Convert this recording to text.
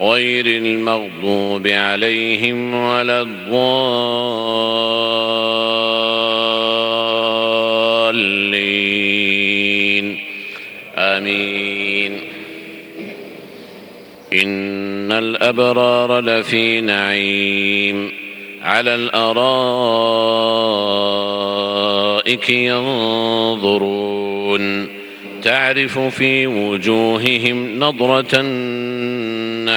غير المغضوب عليهم ولا الضالين. آمين. إن الأبرار لفي نعيم. على الأرائك ينظرون. تعرف في وجوههم نضرة